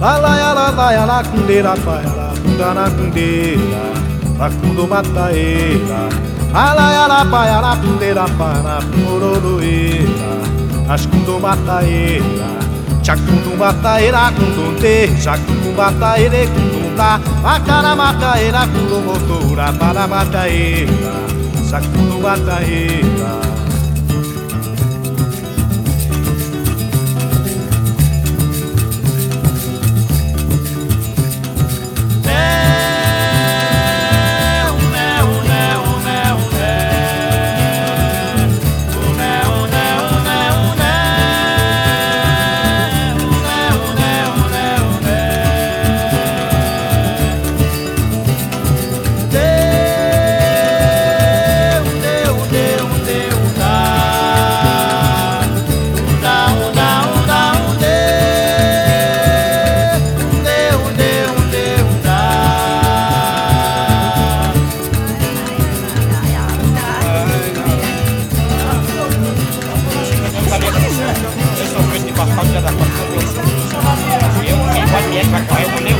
Lalaia, lalaia, lacundeira, paia, lacunda, lacundeira Lacundo, mataeira Lalaia, lapaia, lacundeira, paia, lacundoroeira Ascundo, mataeira Chacundo, mataeira, cundunde Chacundo, mataeira, cundunda Macara, mataeira, cundomotora Para, Sacundo, mataeira ผักหอยคนนี้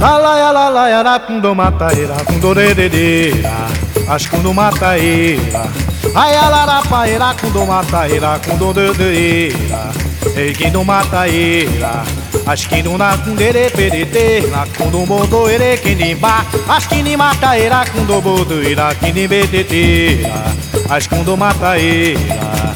Lalaia, lalaia, racundo, mataeira, cundorereira Ascundo, mataeira Aia, larapaeira, cundo, mataeira, cundorereira Eiquindo, mataeira Asquindo, na cundere, perete Lacundo, modoere, quinimba. Asquini, mataeira, cundo, bodoeira Quinimbeteteira Ascundo, mataeira